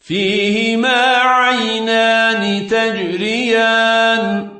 فيهما عينان تجريان